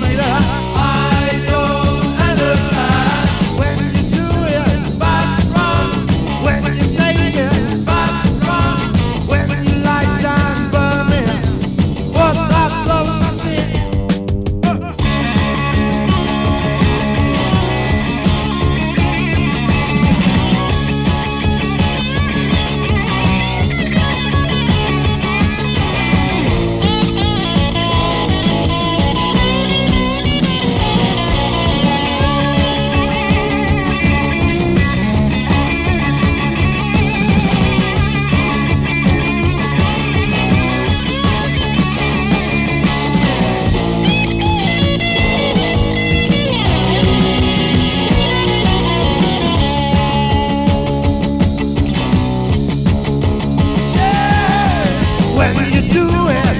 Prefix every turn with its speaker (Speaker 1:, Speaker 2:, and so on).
Speaker 1: bailar. you doing?